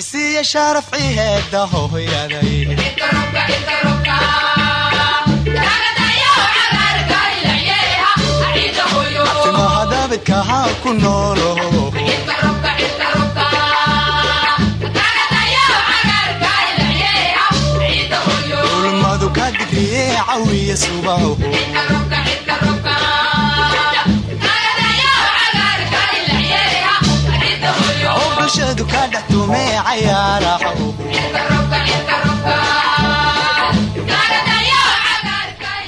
isiya sharafci heeda hooyaday timahadabidkahaa ku noolo ulmadu ka digriye cawiya subaho ka dhex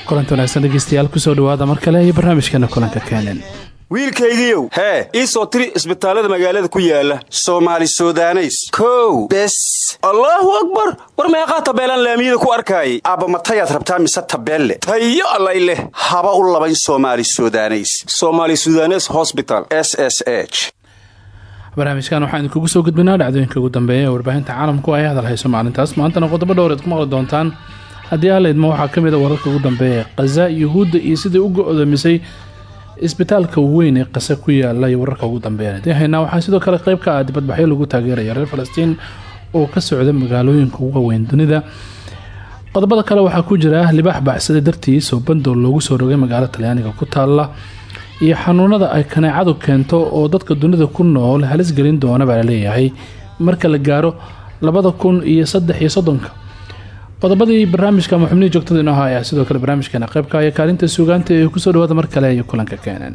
kulanti wanaagsan dhegeystayaal ku soo dhawaada mar kale iyo barnaamijkeena kulanka keenan wiilkaygiiow hee ii soo tiri isbitaallada magaalada ku yaalla soomaali sudaneys. Kow bes. Allaahu akbar! War meeqaa tabeelaan laamiyada ku arkaayay? Aabbamatayaad rabtaa mise tabeelle? Tayo allay leh haba u labayn soomaali sudaneys. Somaali sudanes hosbital s s h barnaamijkan waxaan idinkugu soo gudbinaa dhacdooyinka ugu dambeeya. Ee warbaahinta caalamku ay hadal maalintaas. Maantana qodobo dhowreed ku maqli doontaan. Haddii aalaydma waxaa ka mid a wararka ugu dambeeya. Khaza yuhuudda iyo sidai u go-doomisay isbitaalka weyn ee qase ku yaalla wararka ugu dambeeya. Haddii haynaa waxaa sidoo kale qayb ka ah dibadbaxyo lagu taageeraya reer falastiin oo ka socda magaalooyinka ugu waaweyn dunida. Qodobada kale waxaa ku jira libaax baacsada dartiis oo bandool loogu soo rogay magaalo talyaaniga ku taala iyo xanuunada ay kaneecadu keento oo dadka dunida ku nool halis gelin doona baa la leeyahay marka la gaaro labada kun iyo saddex iyo soddonka qodobadii barnaamijka joogtada inoo ahaa ayaa sidoo kale barnaamijkeena qaybka iyo kaalinta suugaanta ee ku soo dhawaada mar kale iyo kulanka keenan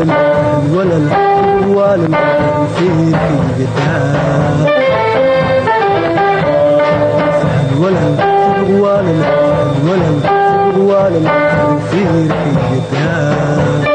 walal fikirkayga daa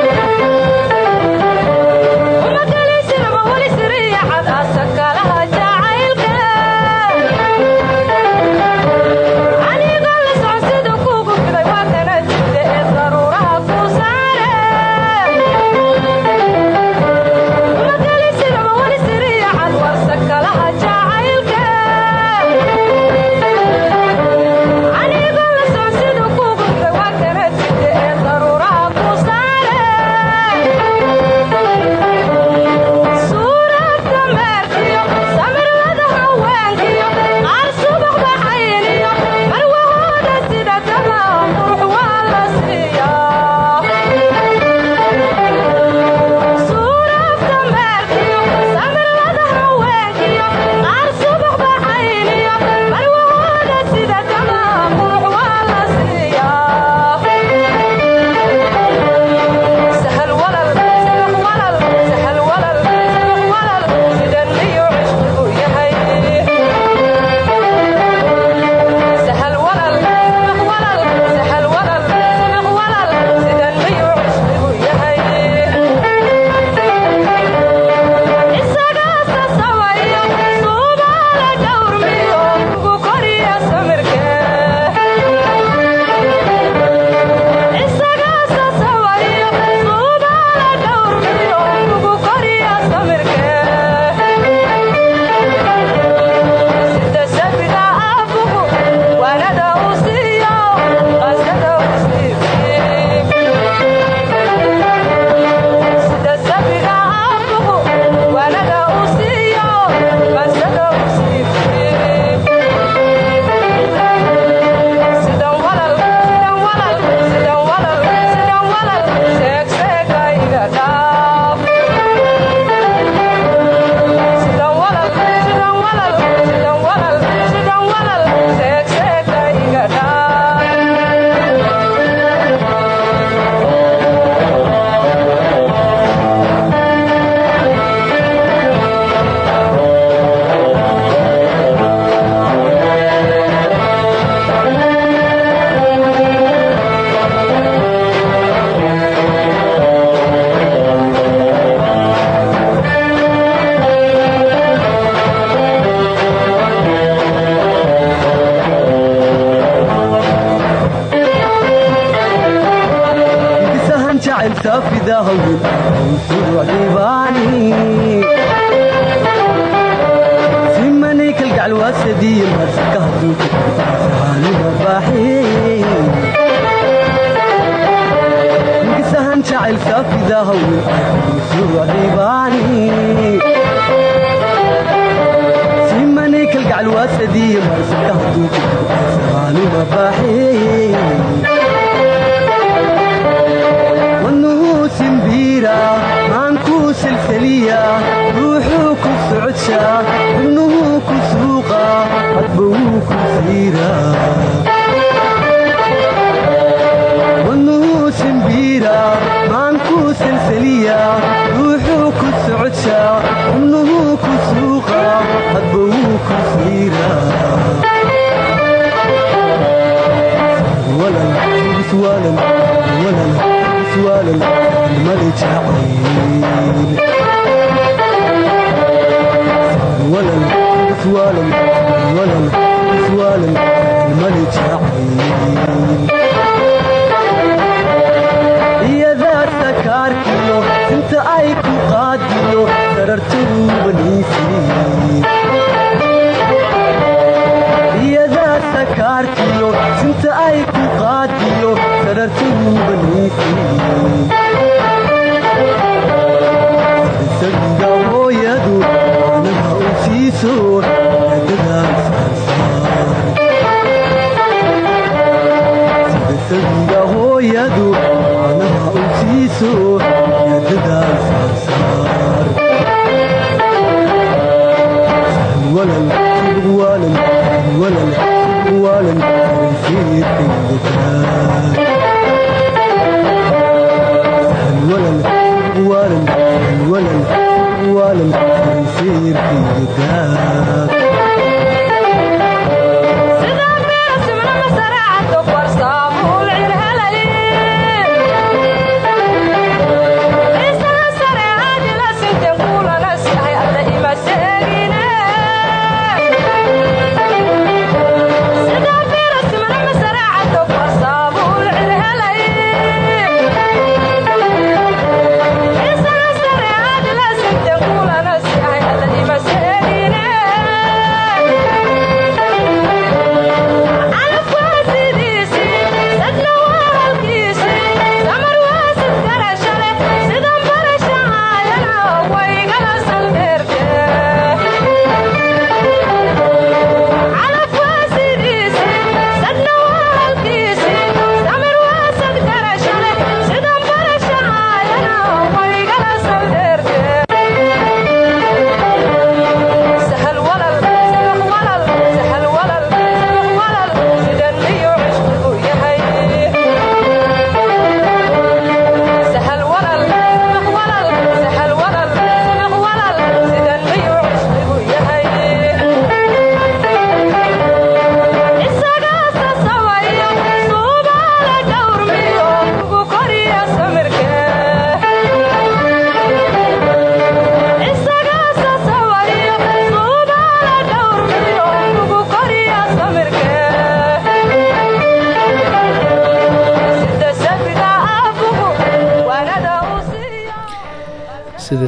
sida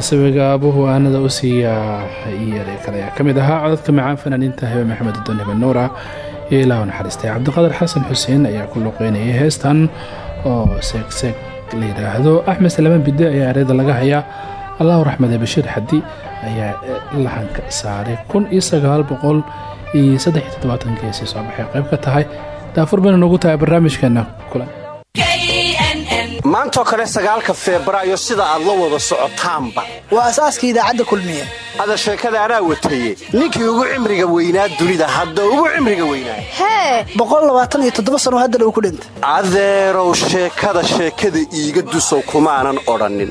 sawiga aabuhu aanada u siiya iyo kale ayaa ka mid ahaa. Codadka macaan fanaaniinta habe maxamed udon hiban nuura iyo ilaa naxariistay cabdiqadar xasan xuseen ayaa ku luqeynayay heestan oo seegseeg la yidhaahdo axmed salamaan bide ayaa ereyda laga hayaa. Allahu raxmade bashiir xadi ayaa lahanka saaray kun iyo sagaal boqol iyo saddex iyo toddobaatan geesi soo baxay. Qayb ka tahay daafur bayna noogu tahay barnaamijkeena kulan maantoo kale sagaalka febraayo sida aad la wada socotaanba. Waa asaaska idaacadda kulmiye. Hada sheekada anaa wataye ninkii ugu cimriga weynaa dunida hadda ugu cimriga weynaa hee! Sano haddan uu ku dhintay. Adeerow sheekada sheekada iiga dusow kumaanan odhannin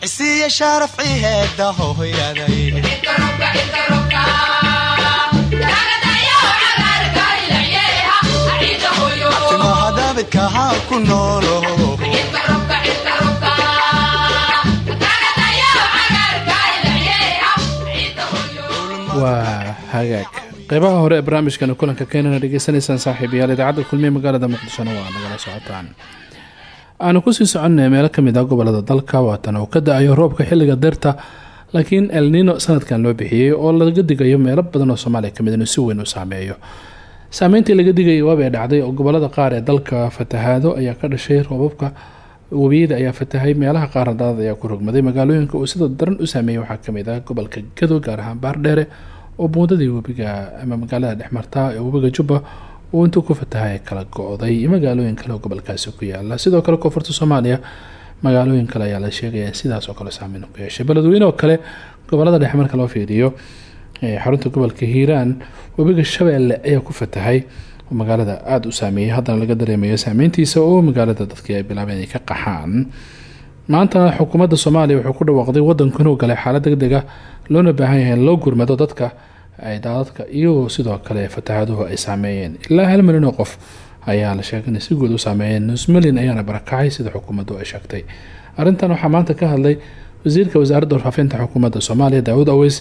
cisiiya hooyaday ku noolo. Waa hagaag. Qeybaha hore ee barnaamijkana kulanka keenana dhegeysanaysaan saaxiibayaal idaacadda kulmiye magaalada muqdishona waa nagala socotaan aanu ku sii soconay meelo ka mid ah gobollada dalka waatan uu ka da'ayo roobka xilliga deerta laakiin elnino sanadkan loo bixiyey oo laga digayo meelo badan oo soomaaliya ka mid inuu si weyn u saameeyo. Saameyntii laga digayay waabay dhacday oo gobollada qaar ee dalka fatahaado ayaa ka dhashay roobabka webiyada ayaa fatahay meelaha qaarna daadad ayaa ku rogmaday magaalooyinka uu sida daran u saameeyey waxaa ka mid ah gobolka gado gaar ahaan baardheere oo buundadii webiga ama magaalada dhexmarta ee webiga jubba uu intuu ku fatahay kala go-day magaalooyin kale oo gobolkaasi ku yaalla sidoo kale koonfurta soomaaliya magaalooyin kale ayaa la sheegaya sidaas oo kale saameyn ku yeeshay. Beledweyne oo kale gobollada dhexe marka loo fiiriyo xarunta gobolka hiiraan webiga shabeelle ayaa ku fatahay magaalada aada u saameeyey haddana laga dareemayo saameyntiisa oo magaalada dadkii ay bilaabeen ka qaxaan. Maanta xukuumadda soomaaliya wuxuu ku dhawaaqday wadanku inuu galay xaalad deg ah loona baahan yahay loo gurmado dadka ay daadadka iyo sidoo kale fatahaaduhu ay saameeyeen. Ilaa hal milyan oo qof ayaa la sheegay inay si guud u saameeyeen. Nus milyan ayaana barakacay sida xukuumaddu ay sheegtay. Arrintan waxaa maanta ka hadlay wasiirka wasaaradda warfaafinta xukuumadda soomaaliya daawud aweys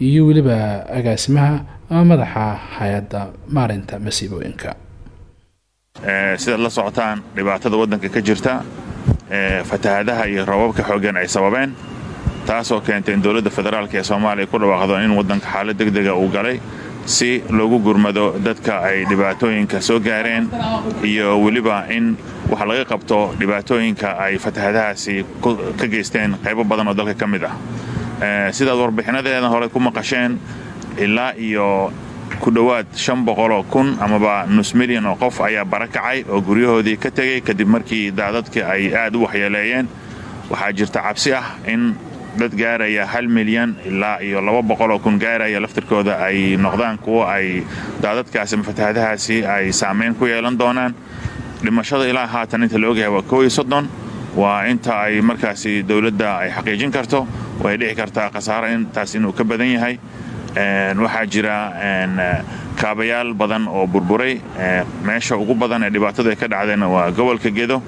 iyo weliba agaasimaha ama madaxa hay'adda maarinta masiibooyinka. Sidaad la socotaan dhibaatada waddanka ka jirta fatahaadaha iyo roobabka xooggan ay sababeen taasoo keentay in dowladda federaalk ee soomaaliya ku dhawaaqdo in waddanka xaalad deg dega uu galay si loogu gurmado dadka ay dhibaatooyinka soo gaareen iyo weliba in wax laga qabto dhibaatooyinka ay fatahaadahaasi ka geysteen qaybo badan oo dalka ka mid ah. Sidaad warbixinadeeda hore ku maqasheen ilaa iyo ku dhowaad shan boqoloo kun amaba nus milyan oo qof ayaa barakacay oo guryahoodii ka tegey kadib markii daadadkii ay aad u waxyeeleeyeen waxaa jirta cabsi ah in dad gaaraya hal milyan ilaa iyo laba boqoloo kun gaaraya laftirkooda ay noqdaan kuwo ay daadadkaasi ama fatahaadahaasi ay saameyn ku yeelan doonaan. Dhimashada ilaa haatan inta la ogyahay waa kow iyo soddon. Waa inta ay markaasi dowladda ay xaqiijin karto way dhici kartaa khasaaro intaas inuu ka badan yahay. Waxaa jira kaabayaal badan oo burburay meesha ugu badan ee dhibaatadu ay ka dhacdeenna waa gobolka gedo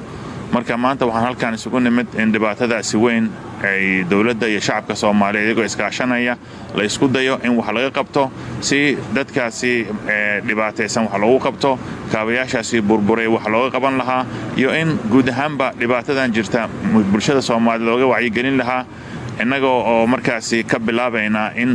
marka maanta waxaan halkaan isugu nimid in dhibaatadaasi weyn ay dowladda iyo shacabka soomaaliya iyagoo iskaashanaya la isku dayo in wax laga qabto si dadkaasi dhibaataysan wax loogu qabto kaabayaashaasi burburay wax looga qaban lahaa iyo in guud ahaanba dhibaatadan jirta bulshada soomaaliyed looga wacyigelin lahaa innagoo oo markaasi ka bilaabaynaa in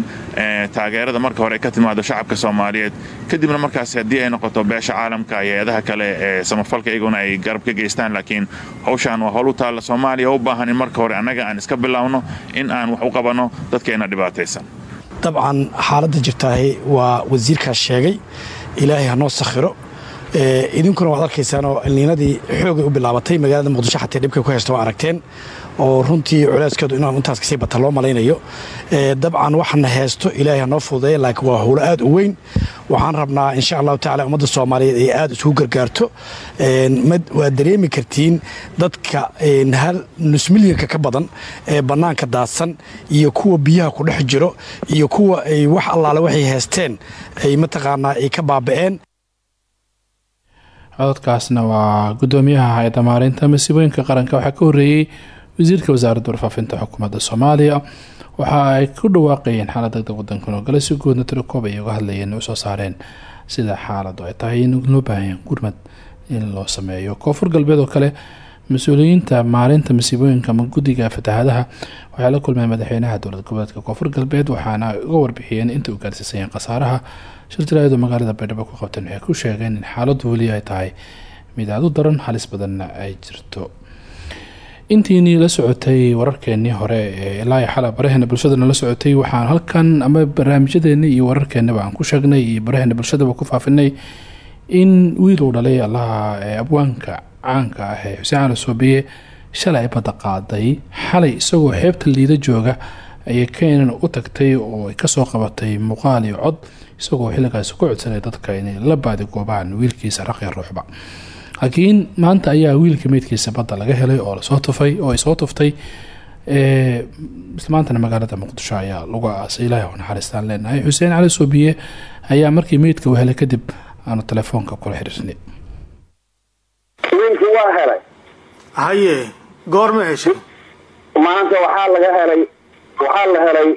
taageerada marka hore ka timaado shacabka soomaaliyeed. Kadibna markaasi haddii ay noqoto beesha caalamka iyo hay'adaha kale ee samafalka iyaguna ay garab ka geystaan laakiin hawshaan waa howl u taalla soomaaliya. Oo u baahan in marka hore annaga aan iska bilaawno in aan wax u qabanno dadkeenna dhibaataysan. Dabcan xaaladda jirtaahi waa wasiirkaas sheegay ilaahay hanoo sakhiro. Idinkuna waad arkaysaanoo alniinadii xoogay u bilaabatay magaalada muqdisho xatee dhibkay ku haysta waa aragteen oo runtii culeyskeedu inaan intaas ka sii bata loo malaynayo dabcan waxana heesto ilaahay hanoo fududeeya laakiin waa howlo aad u weyn. Waxaan rabnaa insha allahu tacala ummadda soomaaliyeed ay aad isugu gargaarto. Waad dareemi kartiin dadka hal nus milyanka ka badan ee bannaanka daadsan iyo kuwa biyaha ku dhex jiro iyo kuwa ay wax allaale waxay heesteen ay mataqaanaa ay ka baaba'een. Cododkaasna waa gudoomiyaha hay'adda maareynta masiibooyinka qaranka. Waxaa ka horeeyey wasiirka wasaaradda warfaafinta xukuumadda soomaaliya waxa ay ku dhawaaqayeen xaalad degdeg wadankan oo gale si guudna tirakoob ay uga hadlayeen u soo saareen. Sida xaaladu ay tahay in loo baahanya gurmad in loo sameeyo koonfur galbeed oo kale mas'uuliyiinta maalinta masiibooyinka ama guddiga fatahaadaha waxay la kulmeen madaxweynaha dowlad goboleedka koonfur galbeed waxaana uga warbixiyeen inta u gaarsiisayeen khasaaraha shirjiraayadu magaalada baydhabo ku qabteen. Waxay ku sheegeen in xaaladu weli ay tahay mid aada u daran halis badanna ay jirto intiinii la socotay wararkeenii hore ee ilaa xala baraheena bulshadana la socotay. Waxaan halkan ama barnaamijyadeeni iyo wararkeenaba aan ku sheegnay iyo baraheena bulshadaba ku faafinay in wiil uu dhalay allaha abwaanka caanka ah ee xuseen cali soobiye. Shalay badda qaaday xalay isagoo xeebta liida jooga ayay keenan u tagtay oo ay ka soo qabatay muuqaal iyo cod isagoo xilligaasi ku codsanay dadka inay la baadi goobaan wiilkiisa raqi ruuxba laakiin maanta ayaa wiilka meydkiisa badda laga helay oo la soo tufay oo ay soo tuftay islamaantana magaalada muqdisho ayaa lagu aasay ilaahay u naxariistaan leenahay. Xuseen cali soobiye ayaa markii meydka u helay kadib aanu telefoonka kula xiriirnay. Wiilkii waa helay. Haye goorma heshay maanta waxaa laga helay waxaa la helay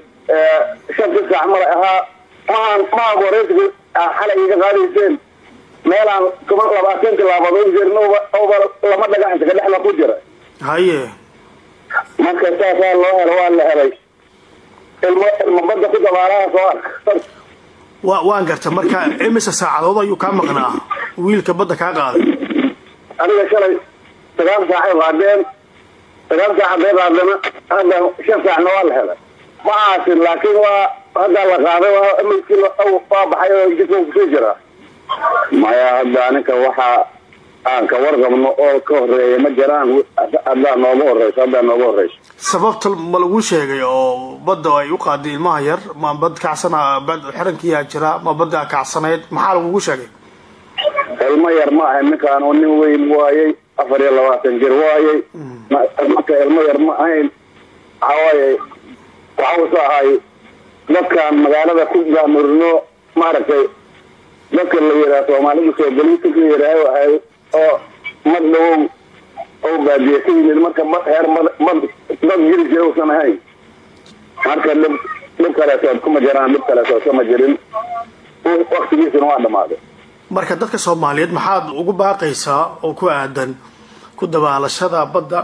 shantii saac male ahaa. Maaan maa wareysiga xalay iga qaadayseen meelaan labaatan tilaabadoon jirin oba lama dhagaxinta ka dhexla ku jira haye. Marka saasaa loo helo waa la helay. Ilmo ilmo badda ku dabaalaha soo arka wa waan garta marka imise saacadood ayuu kaa maqnaa. Wiilka badda kaa qaaday. Aniga shalay sagaal saacay qaadeen sagaal saac qaadana hadda shan saacna waa la helay. Ma aasin laakiin waa haddaa la qaaday waa baxay oo jidka ku sii jira maya hadda aninka waxaa aan ka warqabno oo ka horreeya ma jiraan. Haddaa nooga horeyso haddaa nooga horeyso sababta ma lagu sheegay oo badda ay u qaaday ilmaha yar ma bad kacsana bad xirankiyaa jira ma badda kacsanayd maxaa lagugu sheegay? Ilmo yar ma ahay ninkaan oo nin weyn waayey afar iyo labaatan jir waayey marka ilmo yar ma ahayn waxawaaye waxausa ahay dadkaan magaalada ku gaamurino maaragtay dadka la yidhaha soomaalida soo galiisa la yidhaaha waxay oo mad dhawow oo baadiye ka yimid marka mad heer mad mad dad jiri jira usan ahayn. Marka dhib dhib kaleetood kuma jiraan dhib kaleetood kama jirin. Waktigiisuna waa dhamaaday marka dadka soomaaliyeed maxaad ugu baaqaysaa oo ku aadan ku dabaalashada badda?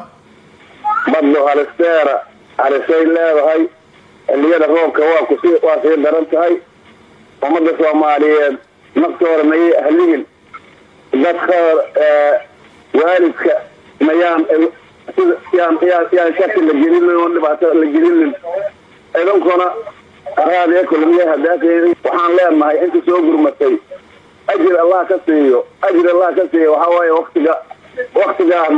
Baddu halisteera halisay leedahay xilliyada roobka waa kusi waa sii daran tahay. Ummada soomaaliyeed naftooda mayay ahlihin dadka waalidka mayaan yaan shaki la gelinin oo dhibaato la gelinin idankuna raadiya kulmiya hadaakeen waxaan leenahay inta soo gurmatay ajir allah ka siiyo ajir allah ka siiyo waxaa waaye waktiga waktigaan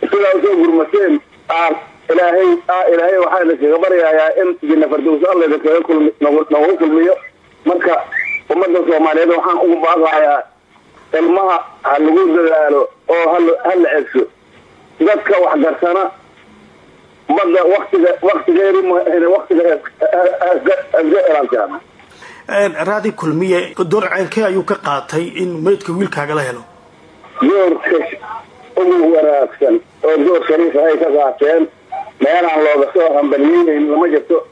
sidaa u soo gurmateen aan ilaahay ilaahay waxaana kaga baryayaa in jina fardows alla kaga kulmi kulmiyo. Marka ummada soomaaliyeed waxaan ugu baaqayaa ilmaha ha lagu dadaalo oo hala cegso. Dadka waxgarsana badda waktiga waktigeedi waktiga hasga ilaantaan raadi kulmiye door ceenkee ayuu ka qaatay in meydka wiilkaaga la helo? Doorka ugu wanaagsan oo door shariifa ay ka qaateen meelaan looga soo hambaliyeynayn lama jirto.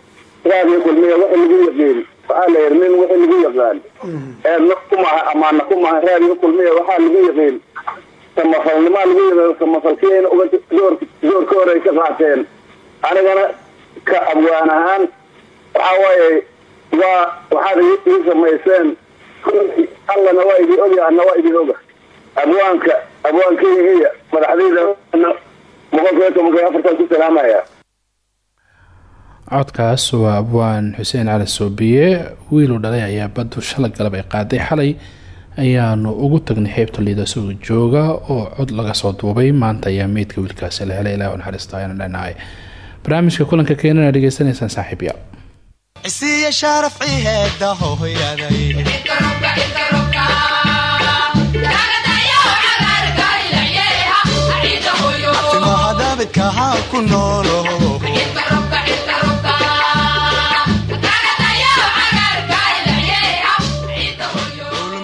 Raadiyo kulmiya waxa lagu yaqiin waxaa la yidhi nin wixii lagu yaqaan eedna kumaha amaana kumaha raadiyo kulmiya waxaa lagu yaqiin samafalnimaa lagu yaqaan samafalkiyayna uga door doorka hore ay ka qaateen. Anigana ka abwaan ahaan waxaa waaye waa waxaad ii samayseen allana waa idin oga ana waa idin oga. Abwaanka abwaankeygiiya madaxdayda boqolkiiba tobanka afartan ku salaamaya codkaas waa abwaan xuseen cali soobiye. Wiiluu dhalay ayaa baddu shala galab ay qaaday. Xalay ayaanu ugu tagnay xeybta liida isagoo jooga oo cod laga soo duubay. Maanta ayaa meydka wiilkaasi la helay. Ilaah naxariista ayaanu leenahay. Barnaamijka kulanka keenana dhegeysanaysaan saaxiibya cisiiya shaaraf ciheeda hooyaday. Timahadaabidka ha ku noolo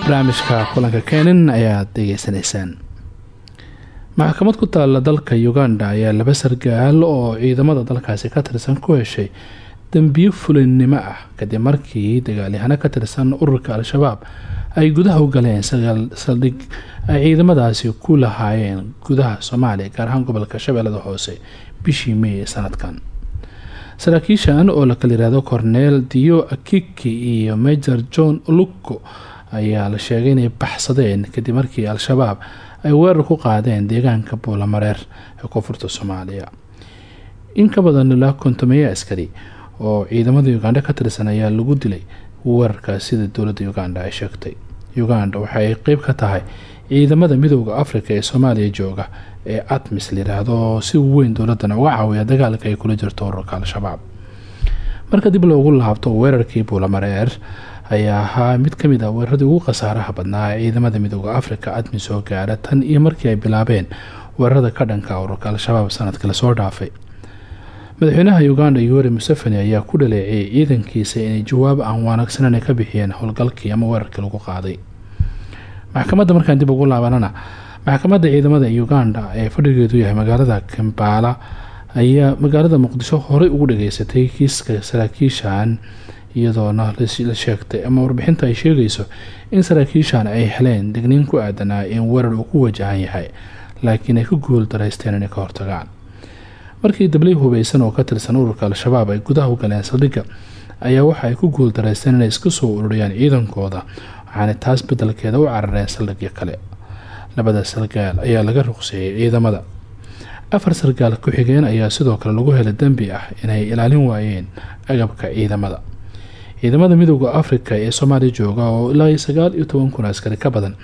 barnaamijka kulanka keenan ayaad degeysanaysaan maxkamad ku taalla dalka uganda ayaa laba sargaal oo ciidamada dalkaasi ka tirsan ku heshay dembiyo fulinnimo ah kadib markii dagaalyahano ka tirsan ururka al-shabaab ay gudaha u galeen saldhig ay ciidamadaasi ku lahaayeen gudaha soomaaliya gaar ahaan gobolka shabeellada hoose bishii mey sanadkan. Saraakiishan oo la kala yihahdo corneel dio akiki iyo major john luko ayaa la sheegay inay baxsadeen kadib markii al-shabaab ay weerar ku qaadeen deegaanka buulamareer ee koonfurta soomaaliya. In ka badan ilaa kontomeeyo askari oo ciidamada uganda ka tirsan ayaa lagu dilay weerarkaas sida dowladda uganda ay sheegtay. Uganda waxa ay qeyb ka tahay ciidamada midooda afrika ee soomaaliya jooga ee atmis layiraahdo oo si weyn dowladana uga caawiya dagaalka ay kula jirto ururka al-shabaab. Marka dib loogu laabto weerarkii buulamareer ayaa ahaa mid ka mid ah weeraradii ugu khasaaraha badnaa ee ciidamada midooda afrika atmis soo gaara tan iyo markii ay bilaabeen weerarada ka dhanka ururka al-shabaab sannadkii la soo dhaafay. Madaxweynaha uganda yoweri museveni ayaa ku dhaleeceeyay ciidankiisa inay jawaab aan wanaagsaneyn ka bixiyeen howlgalkii ama weerarkii lagu qaaday. Maxkamadda markaan dib ugu laabanana maxkamadda ciidamada uganda ee fadhigeedu yahay magaalada kambala ayaa magaalada muqdisho horey ugu dhageysatay kiiska saraakiishan iyadoona la sheegtay ama warbixinta ay sheegayso in saraakiishan ay heleen digniin ku aadanaa in weerar uu ku wajahan yahay laakiin ay ku guul daraysteen inay ka hortagaan. Markii dablay hubeysan oo ka tirsan ururka al-shabaab ay gudaha u galeen saldhigga ayaa waxa ay ku guul daraysteen inay iska soo ururiyaan ciidankooda waxaana taas bedelkeeda u carareen saldhigyo kale. Labada sargaal ayaa laga ruqseeyay ciidamada. Afar sargaal ku-xigeen ayaa sidoo kale lagu helay dembi ah inay ilaalin waayeen agabka ciidamada ciidamada midooda afrika ee soomaaliya jooga oo ilaa sagaal iyo toban kun askari ka badan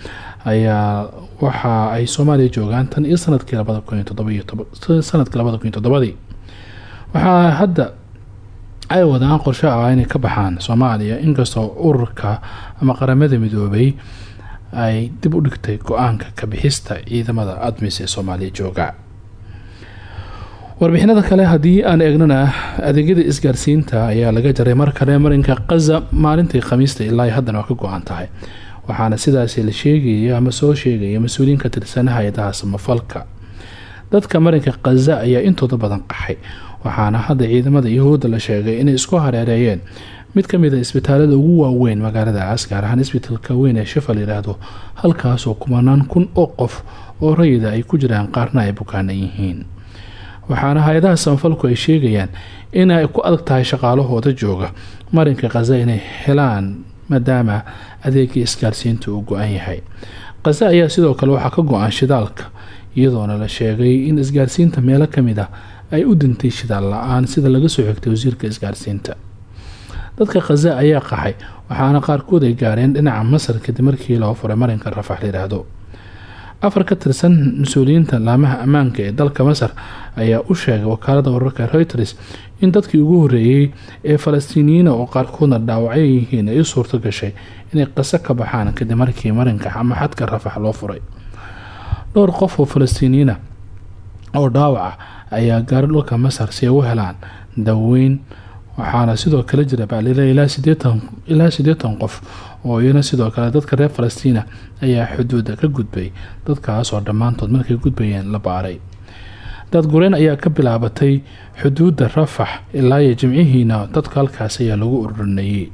ayaa waxa ay soomaaliya joogaan tan iyo sannadkii sannadkii labada kun iyo toddobadii. Waxaa hadda ay wadaan qorshe ah inay ka baxaan soomaaliya inkastoo ururka ama qaramada midoobay ay dib u dhigtay go'aanka ka bixista ciidamada admis ee soomaaliya jooga warbixinada kale haddii aan eegnana adeegyada isgaarsiinta ayaa laga jaray mar kale marinka kaza maalintii khamiista ilaa haddana waa ka go-an tahay. Waxaana sidaasi la sheegaya ama soo sheegaya mas'uuliyiin ka tirsan hay'adaha samafalka. Dadka marinka khaza ayaa intooda badan qaxay waxaana hadda ciidamada yahuudda la sheegay inay isku hareereeyeen. Mid ka mid a isbitaalada ugu waaweyn magaaladaas gaar ahaan isbitaalka weyn ee shafal yidhaahdo halkaasoo kumanaan kun oo qof oo rayida ay ku jiraan qaarna ay bukaanan yihiin waxaana hay'adaha samafalku ay sheegayaan in ay ku adag tahay shaqaalahooda jooga. Marinka khaza inay helaan maadaama adeegii isgaarsiinta uu go-an yahay. Khaza ayaa sidoo kale waxaa ka go-an shidaalka iyadoona la sheegay in isgaarsiinta meelo ka mid ah ay u dintay shidaal la'aan sida laga soo xigtay wasiirka isgaarsiinta. Dadka khaza ayaa qaxay waxaana qaarkood ay gaareen dhinaca masar kadib markii loo furay marinka rafax layidhaahdo afar ka tirsan mas'uuliyiinta laamaha ammaanka ee dalka masar ayaa u sheegay wakaalada wararka reuters in dadkii ugu horeeyey ee falastiiniyiina oo qaarkoodna dhaawacyo yihiin ay suurto gashay inay qaso ka baxaan kadib markii marinka ama xadka rafax loo furay. Dhowr qof oo falastiiniyiina oo dhaawaca ayaa gaara dhulka masar si ay u helaan daweyn waxaana sidoo kale jira baalila ilaa sideetan qof oo iyana sidoo kale dadka reer falastiina ayaa xuduuda ka gudbay. Dadkaasoo dhammaantood markay gudbayeen la baaray. Daadgureen ayaa ka bilaabatay xuduudda rafax ilaa iyo jimcihiina dadka halkaas ayaa lagu ururinayay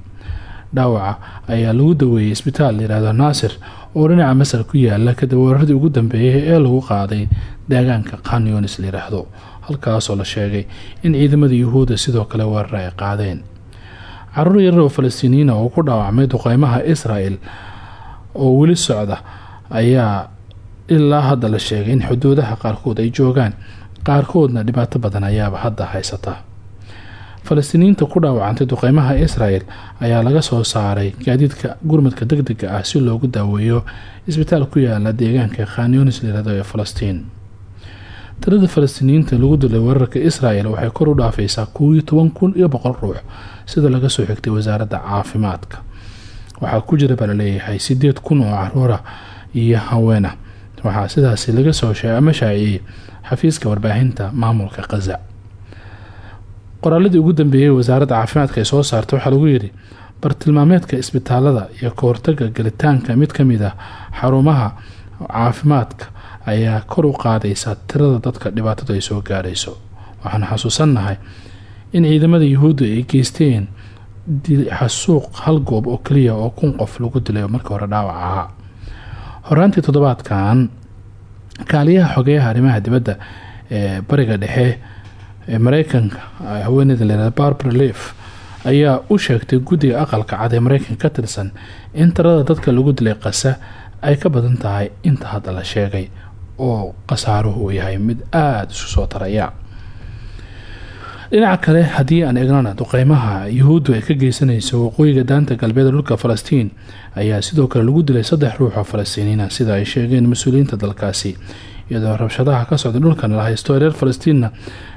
dhaawaca ayaa lagu daweeyey isbitaal layihahdo naasir oo dhinaca masar ku yaalla kadib weeraradii ugu dambeeyay ee lagu qaaday deegaanka kanyonis layidhaahdo halkaasoo la sheegay in ciidamada yuhuudda sidoo kale weerar ay qaadeen carruur yarar oo falastiiniyiina oo ku dhaawacmay duqeymaha israel oo weli socda ayaa ilaa hadda la sheegay in xuduudaha qaarkood ay joogaan. Qaarkoodna dhibaato badan ayaaba hadda haysata. Falastiiniyiinta ku dhaawacantay duqeymaha israel ayaa laga soo saaray gaadiidka gurmadka deg dega ah si loogu daaweeyo isbitaal ku yaalla deegaanka khanyunis layirahdo ee falastiin. Tirada falastiiniyiinta lagu dilay weerarka israel waxay kor u dhaafaysaa kuwii toban kun iyo boqol ruux sida laga soo xigtay wasaaradda caafimaadka. Waxaa ku jira baa la leeyahay sideed kun oo caruura iyo haweena waxaa sidaasi laga soo ama shaaciyey xafiiska warbaahinta maamulka khaza qoraaladii ugu dambeeyey wasaaradda caafimaadka ay soo saartay waxaa lagu yidhi bartilmaameedka isbitaalada iyo kahortaga gelitaanka mid ka mid ah xarumaha caafimaadka ayaa kor u qaadaysa tirada dadka dhibaatadu ay soo gaarayso. Waxaan xasuusannahay in ciidamada yuhuudda ay geysteen xasuuq hal goob oo keliya oo kun qof lagu dilay markii hore dhaawac ahaa horaantii toddobaadkan kaaliyaha xogeyaha arrimaha dibadda ee bariga dhexe ee mareykanka haweeneyda leeraa barbara leaf ayaa u sheegtay guddiga aqalka cad ee mareykanka ka tirsan in tirada dadka lagu dilay qasa ay ka badan tahay inta hadda la sheegay oo khasaaruhu yahay mid aada isu soo taraya dhinaca kale haddii aan eegnana duqeymaha yuhuuddu ay ka geysanayso waqooyiga daanta galbeed dhulka falastiin ayaa sidoo kale lagu dilay saddex ruux oo falastiiniina sida ay sheegeen mas'uuliyiinta dalkaasi. Iyadoo rabshadaha ka socda dhulkan la haysto reer falastiinna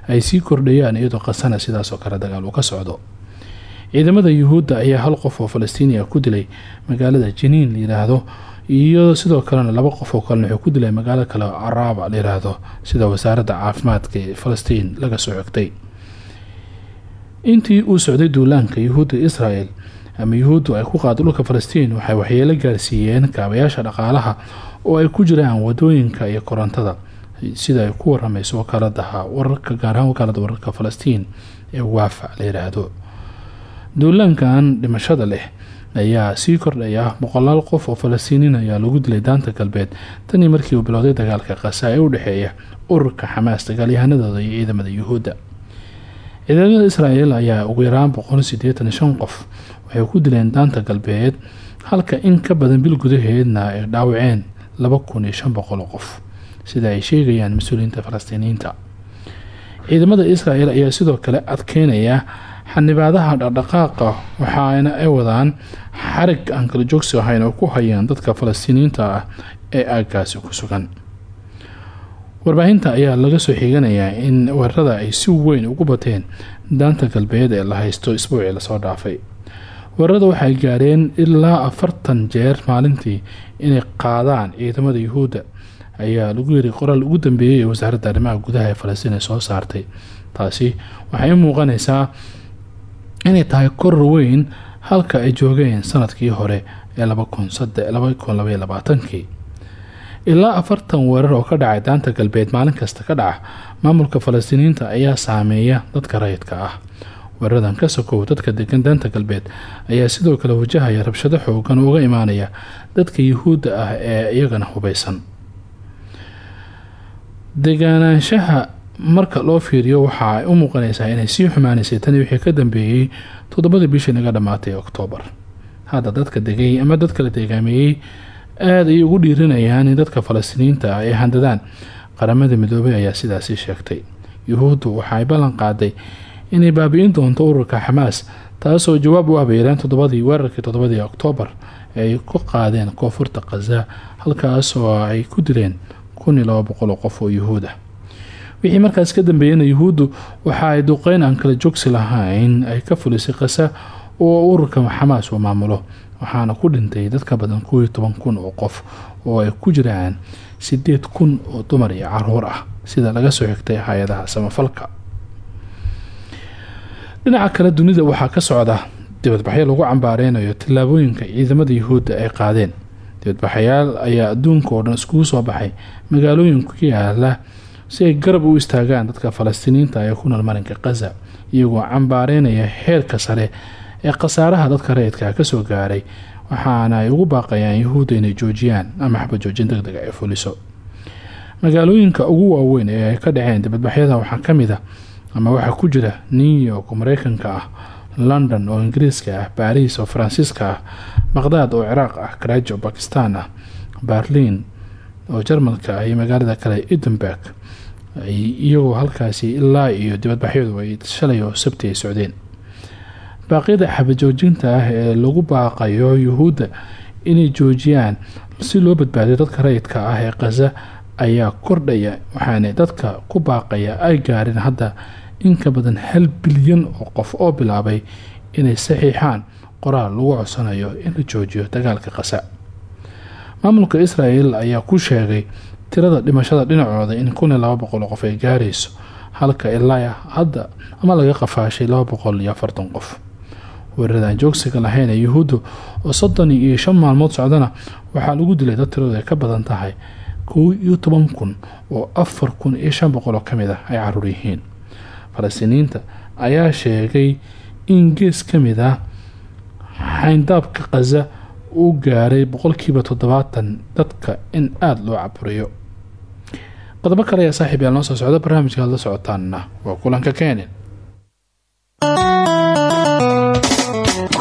ay sii kordhayaan iyadoo qasana sidaasoo kale dagaal uu ka socdo. Ciidamada yuhuudda ayaa hal qof oo falastiiniya ku dilay magaalada jiniin layiraahdo iyo sidoo kalena laba qof oo kalena ku dilay magaalo kale oo caraaba sida wasaaradda caafimaadka ee falastiin laga soo xigtay intii uu socday duulaanka yuhuudda israel ama yuhuuddu ay ku qaada dhulka falastiin waxay waxyeelo gaarsiiyeen kaabayaasha dhaqaalaha oo ay ku jiraan waddooyinka iyo korontada sida ay ku waramayso wakaaladaha wararka gaar ahaan wararka falastiin ee waafa la duulaankan dhimashada leh ayaa sii kordhaya boqolaal qof oo falastiiniin ayaa lagu dilay daanta galbeed. Tanii markii uu bilowday dagaalka qasa ee u dhexeeya ururka xamaas dagaalyahanadooda iyo ciidamada yuhuudda ciidamada israel ayaa ugu yaraan boqol sideetan shan qof. Waxay ku dileen daanta galbeed halka in ka badan bil gudaheedna ay dhaawaceen laba kun iyo shan boqol qof. Sida ay sheegayaan mas'uuliyiinta falastiiniyiinta ciidamada israel ayaa sidoo kale adkeynaya xanibaadaha dhaqdhaqaaqa waxaana ay wadaan xarig aan kala joogsi ahayn oo ku hayaan dadka falastiiniyiinta ah ee aaggaasi ku sugan warbaahinta ayaa laga soo xiganayaa in weerarada ay si weyn ugu bateen daanta galbeed ee la haysto isbuucii la soo dhaafay. Weerarada waxay gaareen ilaa afartan jeer maalintii inay qaadaan ciidamada yuhuudda ayaa lagu yiri qoraal ugu dambeeyay ee wasaaradda arrimaha gudaha ee falastiin ay soo saartay. Taasi waxay u muuqanaysaa inay tahay koror weyn halka ay joogeen sannadkii hore ee labakunlabaaankii ilaa afartan weerar oo ka dhacay daanta galbeed maalin kasta ka dhaca maamulka falastiiniyiinta ayaa saameeya dadka rayidka ah. Weeraradan ka sokow dadka degan daanta galbeed ayaa sidoo kale wajahaya rabshado xoogan uga imaanaya dadka yuhuudda ah ee iyagana hubeysan deganaanshaha marka loo fiiriyo waxa ay u muuqanaysaa inay sii xumaanaysay tani wixii ka dambeeyey toddobadii bishii naga dhammaatay oktoobar. Hadda dadka degay ama dadka la deegaameeyey aada ay ugu dhiiranayaan in dadka falastiiniyiinta ah ay handadaan qaramada midoobay ayaa sidaasi sheegtay. Yuhuuddu waxa ay ballan qaaday inay baabi'in doonto ururka xamaas taasoo jawaab u abeereen toddobadii weerarkii toddobadii oktoobar ee ay ku qaadeen koonfurta khaza halkaas oo ay ku dileen kun qof oo yuhuud ah. Wixii markaas ka dambeeyana yuhuuddu waxa ay duqeyn aan kala joogsi lahayn ay ka fulisay kasa oo ururka xamaas uu maamulo waxaana ku dhintay dad ka badan kooiyo toban kun oo qof oo ay ku jiraan sideed kun oo dumar iyo carruur ah sida laga soo xigtay hay'adaha samafalka. Dhinaca kale dunida waxaa ka socda dibadbaxyo lagu cambaareynayo tallaabooyinka ciidamada yuhuudda ay qaadeen. Dibadbaxayaal ayaa adduunka oo dhan iskugu soo baxay magaalooyin ku yaalla si ay garab u istaagaan dadka falastiiniyiinta ee ku nool marinka khaza iyagoo cambaareynaya heerka sare ee khasaaraha dadka rayidka ka soo gaaray waxaana ay ugu baaqayaan yuhuudda inay joojiyaan ama xaba joojin deg deg ay fuliso. Magaalooyinka ugu waaweyn ee ay ka dhaceen dibadbaxyada waxaa ka mid ah ama waxaa ku jira new york mareykanka ah london oo ingiriiska ah oo faransiiska ah maqdaad oo ciraaq ah karaaji oo bakistan ah berlin oo jarmalka ah iyo magaalada kale edinburg iyagoo halkaasi ilaa iyo dibadbaxyadu ay shalay oo sabti ay socdeen baaqyada xabajoojinta ah ee lagu baaqayo yuhuudda inay joojiyaan si loo badbaadiyo dadka rayidka ah ee khaza ayaa kordhaya waxaana dadka ku baaqaya ay gaareen hadda in ka badan hal bilyan oo qof oo bilaabay inay saxiixaan qoraal lagu codsanayo in la joojiyo dagaalka khaza maamulka israel ayaa ku sheegay tirada dhimashada dhinacooda in kun iyo laba boqol qof ay gaarayso halka ilaa hadda ama laga qafaashay laba boqol iyo afartan qof weeraradan joogsiga lahayn ee yuhuuddu oo soddon iyo shan maalmood socdana waxaa lagu dilay dad tiradu ay ka badan tahay kow iyo toban kun oo afar kun iyo shan boqol oo ka mid ah ay carruur yihiin. Falastiiniyiinta ayaa sheegay in gees ka mid ah xayndaabka khaza uu gaaray boqolkiiba toddobaatan dadka in aada loo caburiyo qodobo kale ayaa saaxiib noo soo socda barnaamijka aad la socotaanna waa kulanka keenin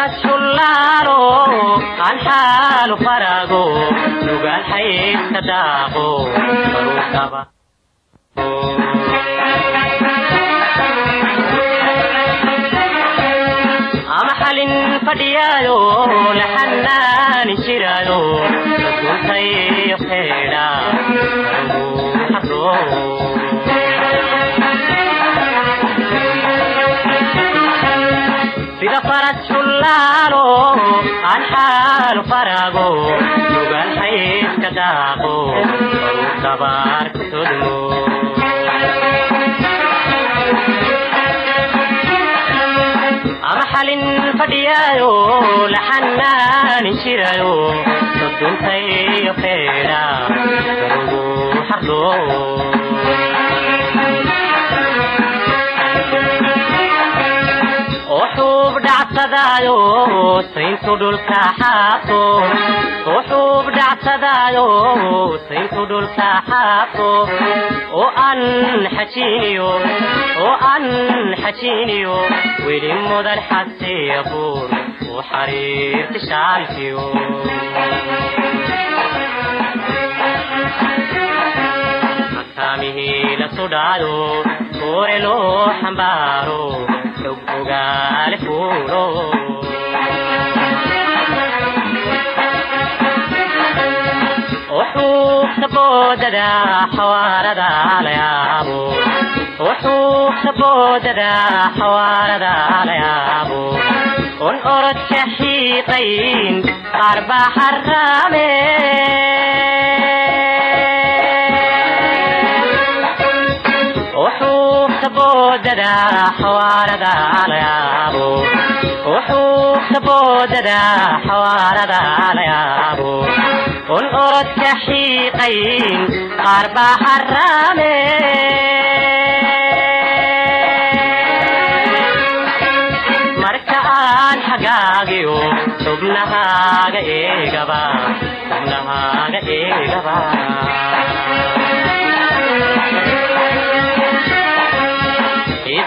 sida farad shullaalo aan xaalu farago nugaal xaydka daaqo baruusaba ama xalin fadhiyaayo la xanaani jiraayo rasuultayo shullaalo aan xaalu farago nugaal xaydka daaqo baruu dabaar ku sodmo ama xalin fadhiyaayo la xanaani jirayo soduntayo xeedha garugu xardo oo xuub dhacsadaayo sayntu dhulka xaaqo oo xuub dhacsadaayo sayntu dhulka xaaqo oo aan xajiiniyo oo aan xajiiniyo weli mudan xasiiquur u xariirti shaalkiyo akaamihii la sudhaayo koore loo xambaaro ogaale fuulo oo xuubta boodada xawaarada la yaabo oo xuubta boodada xawaarada la yaabo on orodka xiiqayn boodada xawaarada layaabo wuxuu ka boodada xawaarada layaabo un orodka xiiqayn qaar baa xaraame marka aan hagaagiyo xubnahaaga eegaba xubnahaaga eegaba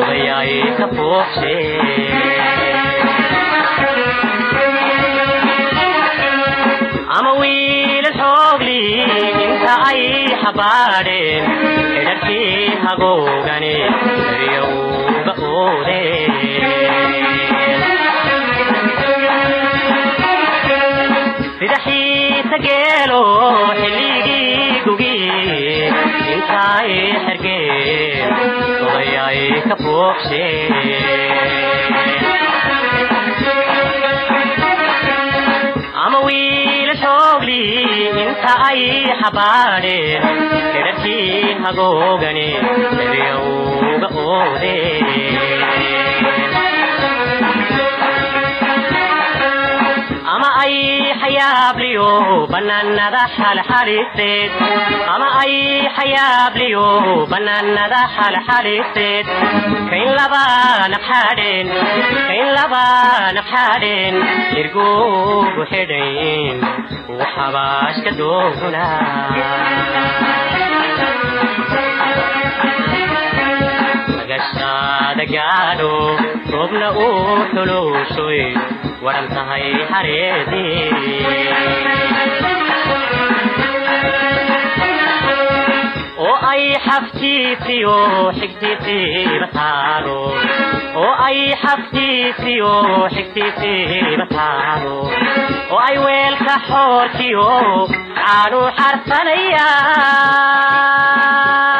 odayaay ka buuxsheen ama wiilal xoogli inta ay xabaadheen xidharkii hagoogani eryowga oodeen sida geelo xilligii gugi intaay xergeen odayaay ka buuxsheen ama wiila xoogli inta ay xabaadheen xidharkii hagoogani eryowga oodeen xayaabliyo bannaanada xalxaliseed ama ay xayaabliyo bannaanada xalxaliseed kayn laba naqxadheen kayn laba naqxadheen irgugu xidhayn uu xabaashka dooguna magashaada gaadho roobna uu xuluushoy waran tahay xareedii oo ay xaftiisiyo xigtiisiiba taalo oo ay xaftiisiyo xigtiisiiba taalo oo ay weelka xoorkiyo caanu xarsanayaan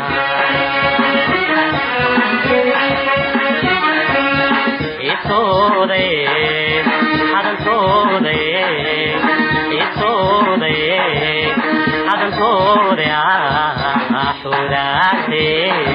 isoodaye hadantoodaye isoodaye hadantooda xudaate sida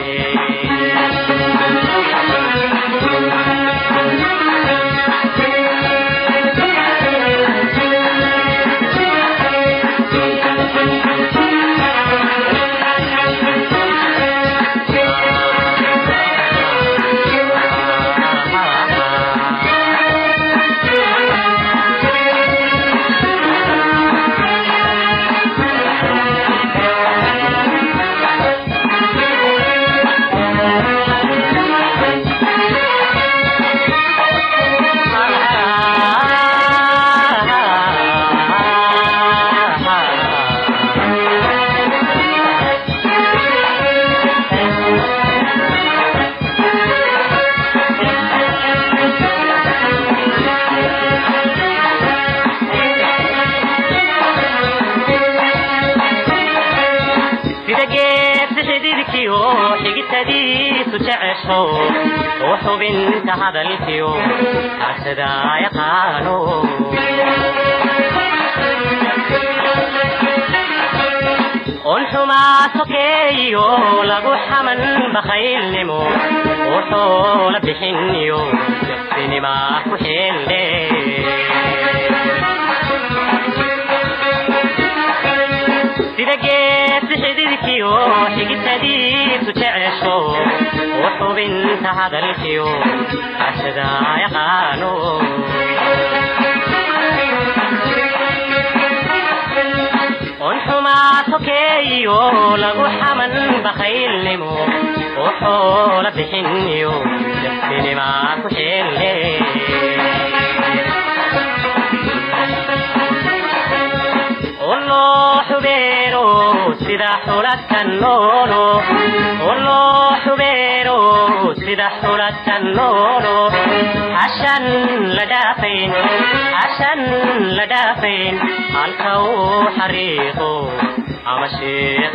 oo xubinta hadalkiyo xaasada yaqaano on xumaa sokeeyo lagu xaman bakhaylnimo oo xoola bixiniyo jafsinima ku xeelde sida geedsi xididkiyo xigitadiisu jecesho oo xubinta hadalkiyo xaashada yaqaano on xumaa sokeeyo lagu xaman bakhaylnimo oo xoola bixiniyo jafsinima ku xeelle oloo xubeero sida xuladka noolo hashan la dhaafayn halka uu xariiqo ama sheekh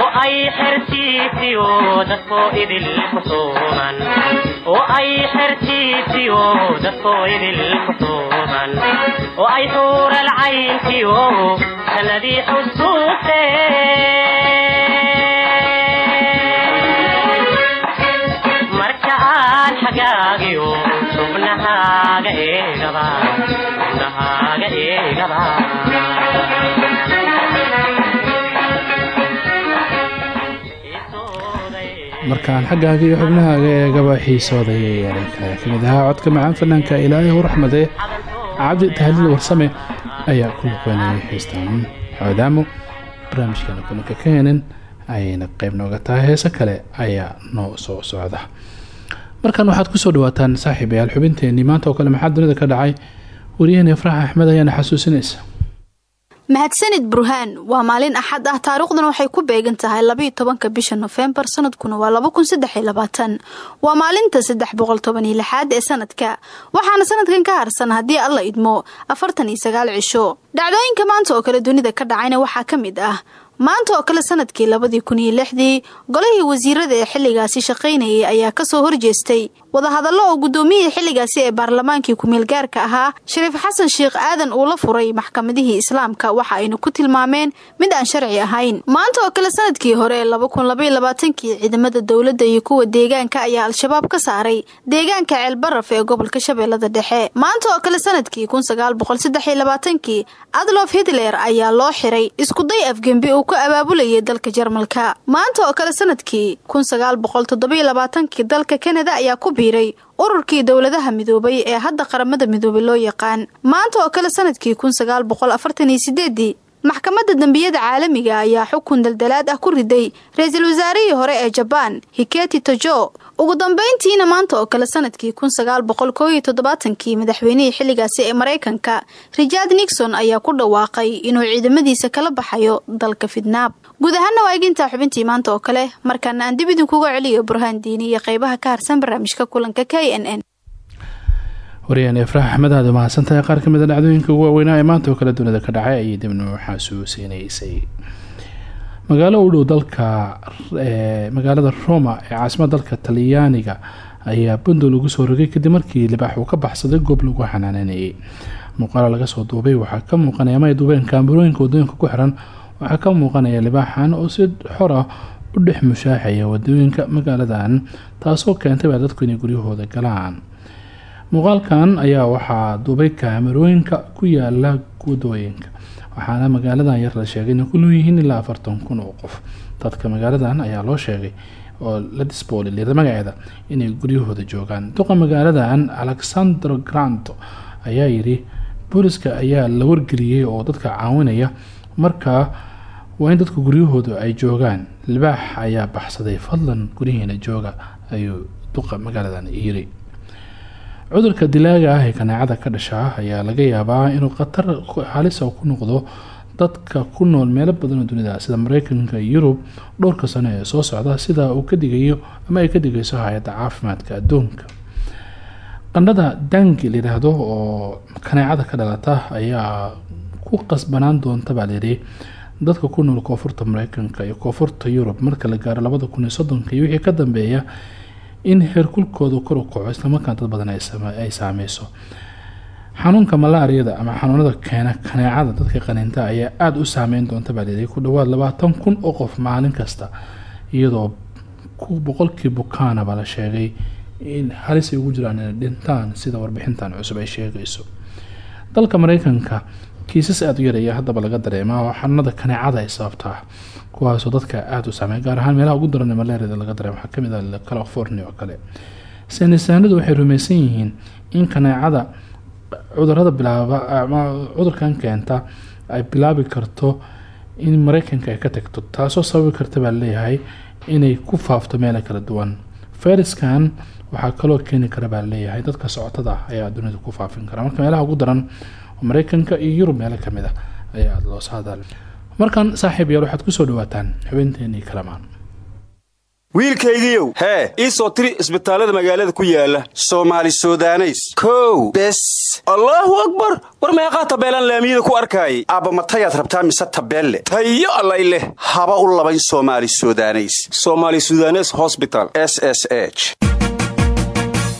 oo ay xertiisiyo dadkoo idil ku xuuman oo ay xertiisiyo dadkoo idil ku xuuman oo ay xuural cayntiyo jannadii xusuusteen marka aan xagaagiyo xubnahaaga eegaba xubnahaaga eegaba markaan xaggaaga iyo xubnahaaga eegaba xiisoodaya yeelay kale ka mid ahaa codka macaan fanaanka ilaahay u raxmade cabdi tahliil warsame ayaa ku luqeynayay xiistaan maadaamo barnaamijkeena kulanka ka heenin ayayna qayb nooga tahay heese kale ayaa noo soo socda. Markan waxaad ku soo dhawaataan saaxiibayaal xubinteenii maanta oo kale maxaa dunida ka dhacay? Wariyaheen ifraax axmed ayaana xasuusinaysa mahadsanid burhaan waa maalin axad ah taariikhduna waxay ku beegan tahay labayo tobanka bisha nofembar sanadkuna waa laba kun saddex iyo labaatan. Waa maalinta saddex boqol toban iyo lixaad ee sanadka waxaana sanadkan ka harsan haddii alla idmo afartan iyo sagaal cisho. Dhacdooyinka maanta oo kale dunida ka dhacayna waxaa ka mid ah maanta oo kale sannadkii labadii kun iyo lixdii golihii wasiirada ee xilligaasi shaqaynayay ayaa ka soo horjeestay. Wadahadallo oo guddoomiyihii xilligaasi ee baarlamaankii ku-meelgaarka ahaa shariif xasan sheekh aadan uu la furay maxkamadihii islaamka waxa ayna ku tilmaameen mid aan sharci ahayn. Maanta oo kale sannadkii hore laba kun labaiyo ciidamada dowladda iyo kuwa deegaanka ayaa al-shabaab ka saaray deegaanka ceelbaraf ee gobolka shabeellada dhexe. Maanta oo kale sannadkii kun sagaal boqol adlof hitler ayaa loo xiray. Iskuday afgembi ka abaabulayay dalka jarmalka. Maanta oo kale sannadkii kun sagaal boqol toddobiyo labaatankii dalka kanada ayaa ku biiray ururkii dowladaha midoobay ee hadda qaramada midoobay loo yaqaan. Maanta oo kale sannadkii kun sagaal boqol afartan iyo sideedii maxkamadda dembiyada caalamiga ayaa xukun daldalaad ah ku riday ra'iisul wasaarihii hore ee jabaan hiketi tojo ugu dambeyntiina maanta oo kale sannadkii kun sagaal boqol koo iyo toddobaatankii madaxweynihii xilligaasi ee maraykanka richard nixon ayaa ku dhawaaqay inuu ciidamadiisa kala baxayo dalka fidnaab guud ahaana waa egintaa xubintii maanta oo kale markaana aan dib idinkuga celiyo burhaan diini iyo qeybaha ka harsan barnaamijka kulanka k n n. Wariyaan ifraax axmed aada qaar ka mid a dhacdooyinka ugu waaweynaa ee maanta oo kale dunida ka dhacay ayay dibna xasuusinaysay magaalo u dhow dalka magaalada roma ee caasimada dalka talyaaniga ayaa bundol lagu soo rogay kadib markii libaax uu ka baxsaday goob lagu xanaaneynayay. Muuqaalo laga soo duubay waxaa ka muuqanaya ama ay duubeen kaamarooyinka waddooyinka ku xiran. Waxaa ka muuqanaya libaaxan oo si xor ah u dhex mushaaxaya waddooyinka magaaladan taasoo keentay baa dadku inay guryahooda galaan. Muuqaalkan ayaa waxaa duubay kaamarooyinka ku yaalla waddooyinka waxaana magaaladan yar la sheegay inay ku leeyihiin ilaa afartan kun oo qof. Dadka magaaladan ayaa loo sheegay oo la disboolilira magaceeda inay guryahooda joogaan. Duqa magaaladan alexander granto ayaa yidhi booliska ayaa la wargeliyey oo dadka caawinaya markaa waa in dadka guryahooda ay joogaan. Libaax ayaa baxsaday fadlan guryaheena jooga ayuu duqa magaaladan yiri cudurka dilaaga ah ee kaneecada ka dhashaa ayaa laga yaabaa inuu khatar halisa ku noqdo dadka ku nool meelo badan oo dunida sida mareykanka iyo yurub. Dhowrka sano ee soo socda sida uu ka digayo ama ay ka digayso hay'adda caafimaadka adduunka. Qandhada dangi layidhaahdo oo kaneecada ka dhalata ayaa ku qasbanaan doonta baa layidhi dadka ku nool koonfurta mareykanka iyo koonfurta yurub marka la gaaro labada kun iyo soddonka iyo wixii ka dambeeya in heerkulkoodu kor u kaco islamarkaan dad badan ay saameyso. Xanuunka malaariyada ama xanuunada keena kaneecada dadka qaniinta ayaa aada u saameyn doonta baa leedahay ku dhawaad labaatan kun oo qof maalin kasta iyadoo boqolkii bukaanaba la sheegay in halis ay ugu jiraan inay dhintaan sida warbixintan cusub ay sheegayso. Dalka mareykanka kiisas aada u yar ayaa haddaba laga dareemaa oo xanuunada kaneecada ay sababtaa kuwaasoo dadka aada u saameey gaar ahaan meelaha ugu daran ee malaariyada laga dareemo waxaa ka mid ah california oo kale. Saynisaanadu waxay rumaysan yihiin in kaneecada cudurrada bilaaba cudurkan keenta ay bilaabi karto in mareykanka ay ka tagto. Taasoo sababi karta baa leeyahay inay ku faafto meelo kala duwan. Fayraskan waxaa kaloo keeni kara baa leeyahay. Dadka socotada ayaa dunida ku faafin kara. Marka meelaha ugu daran mareykanka iyo yurub meelo ka mid a ayaa loo saadaal markan saaxiib yaal waxaad ku soo dhawaataan xubinteenii kalamaan. Wiilkaygiiow hee ii soo tiri isbitaallada magaalada ku yaalla soomaali sudaneys. Kow bes. Allaahu akbar! War meeqaa tabeelaan laamiyada ku arkaayay? Aabba matayaad rabtaa mise tabeelle? Tayo allay leh. Haba u labayn soomaali sudaneys. Soomaali sudanes hosbital s s h